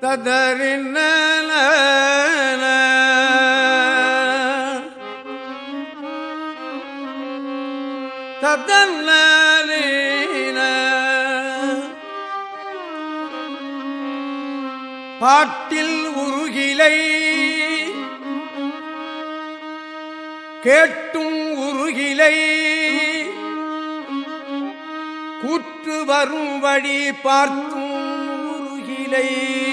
ததறின ததல்ல பாட்டில் உருகிலை கேட்டும் உருகிலை. கூற்று வரும்படி பார்த்தும் உருகிலை.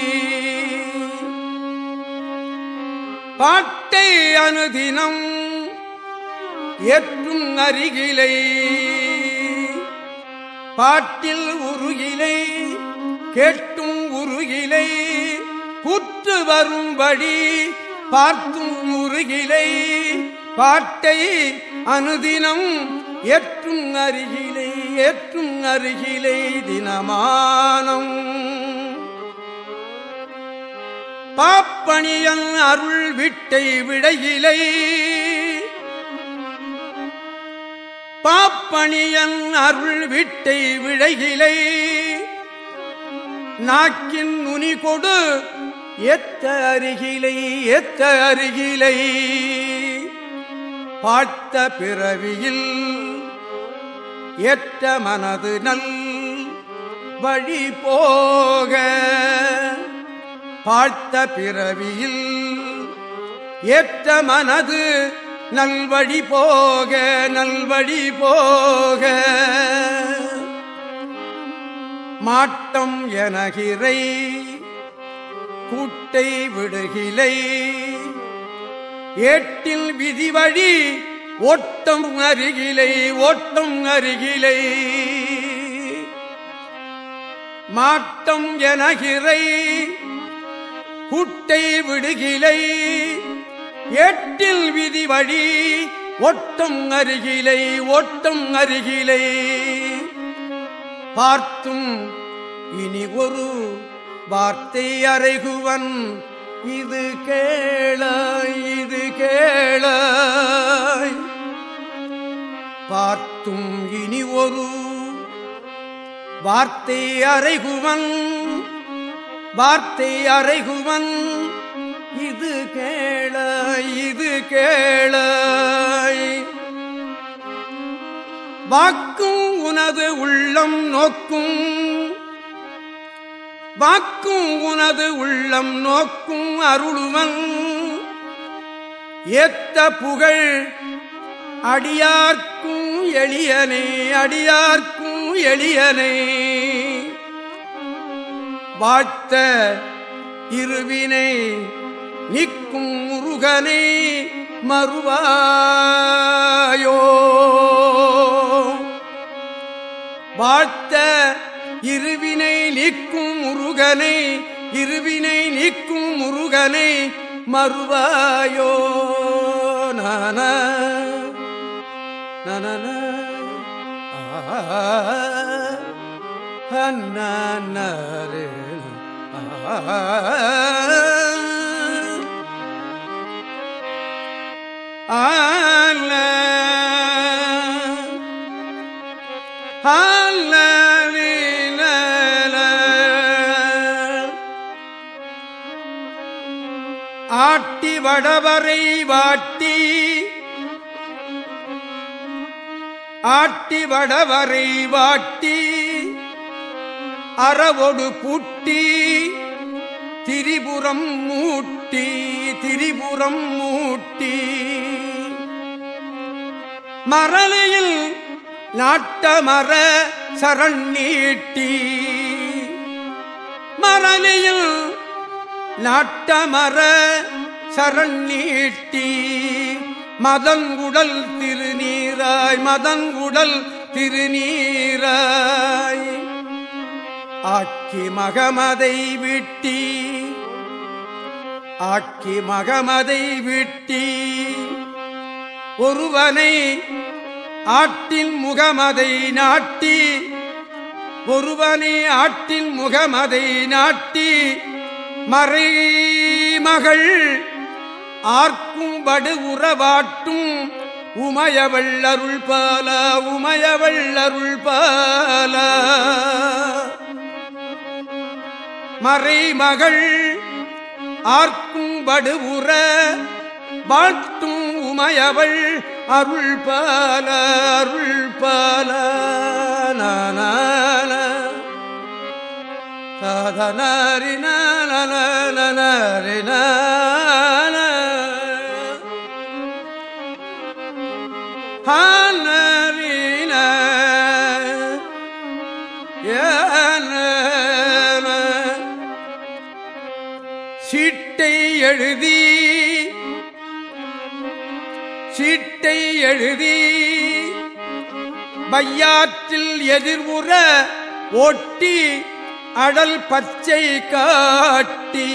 பாட்டை அனுதினம் ஏற்றும் அருகிலை. பாட்டில் உருகிலை கேட்டும் உருகிலை கூற்று வரும்படி பார்த்தும் உருகிலை. பாட்டை அனுதினம் ஏற்றும் அருகிலை ஏற்றும் அருகிலை தினமானம். பாப்பணியன் அருள் விட்டை விடையிலை. பாப்பணியன் அருள் விட்டை விடையிலை. நாக்கின் நுனி கொடு எத்த அருகிலை எத்த அருகிலை. பார்த்த பிறவியில் ஏற்ற மனது நல் வழி போக. பாழ்த்த பிறவியில் ஏற்ற மனது நல்வழி போக நல்வழி போக. மாட்டம் எனகிறை கூட்டை விடுகிலை. ஏட்டில் விதிவழி ஓட்டம் அருகிலை ஓட்டம் அருகிலை. மாட்டம் எனகிறை குட்டை விடுகிலை எட்டில் விதி வழி ஒட்டம் அருகிலை ஓட்டம் அருகிலை. பார்த்தும் இனி ஒரு வார்த்தை அறைகுவன் இது கேள இது கேள. பார்த்தும் இனி ஒரு வார்த்தை அறைகுவன் வார்த்தை அறைகுவன். இது கேள இது கேள. வாக்கும் உனது உள்ளம் நோக்கும். வாக்கும் உனது உள்ளம் நோக்கும் அருளுவன். ஏத்த புகழ் அடியார்க்கும் எளியனே அடியார்க்கும் எளியனே. வாழ்த்த இருவினை நிற்கும் முருகனை மறுவாயோ. வாழ்த்த இருவினை நீக்கும் முருகனை இருவினை நீக்கும் முருகனை மறுவாயோ. நன நன அண்ணே ஆல ஆட்டி வடவரை வாட்டி. ஆட்டி வடவரை வாட்டி. அறவொடு பூட்டி திரிபுரம் மூட்டி திரிபுரம் மூட்டி. மரலையில் நாட்டமர சரண் நீட்டி மரலையில் நாட்டமர சரண் நீட்டி. மதங்குடல் திருநீராய் மதங்குடல் திருநீராய். ஆக்கி மகமதை விட்டி ஆக்கி மகமதை விட்டி ஒருவனை ஆட்டின் முகமதை நாட்டி ஒருவனை ஆட்டின் முகமதை நாட்டி மறை மகள் ஆர்க்கும் வடு உறவாட்டும் உமையவள் அருள் பால உமையவள் அருள் பால. மறைமகள் ஆர்க்கும் படுவுற வாழ்த்தும் உமையவள் அருள் பால அருள் பால சாதனரின சீட்டை எழுதி சீட்டை எழுதி பையாற்றில் எதிர்வுற ஓட்டி அடல் பச்சை காட்டி.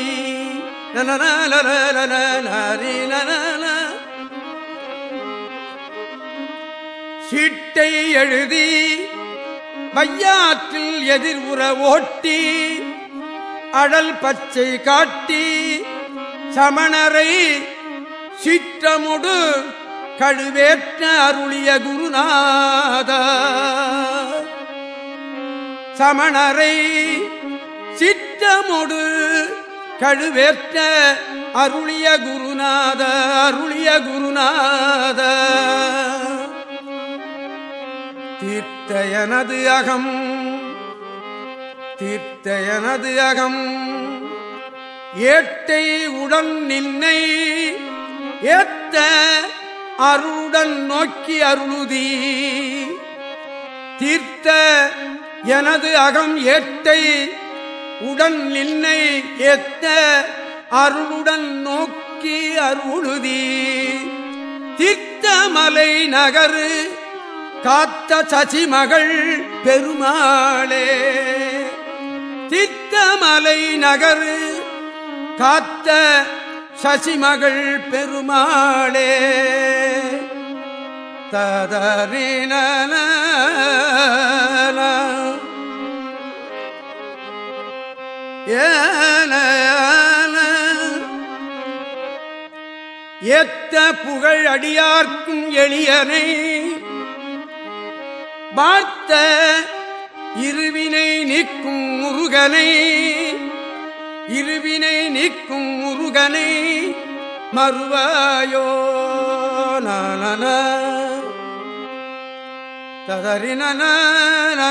சீட்டை எழுதி மையாற்றில் எதிர்வுற ஓட்டி அடல் பச்சை காட்டி சமணரை சிற்றமுடு கழுவேற்ற அருளிய குருநாத. சமணரை சிற்றமுடு கழுவேற்ற அருளிய குருநாத அருளிய குருநாத. தீர்த்தயனது அகம் தீர்த்தயனது அகம். ஏட்டை உடன் நின்னை ஏத்த அருளுடன் நோக்கி அருளுதி. தீர்த்த எனது அகம் ஏட்டை உடன் நின்னை ஏத்த அருளுடன் நோக்கி அருளுதி. தீர்த்தமலை நகரு காத்த சசிமகள் பெருமாளே. தித்தமலை நகர். காத்த சசிமகள் பெருமாளே. ததறின ஏத்த புகழ் அடியார்க்கும் எளியனை. பார்த்த இருவினை நிற்கும் முருகனை இருவினை நிற்கும் முருகனை மறுவாயோ நன ததறின நன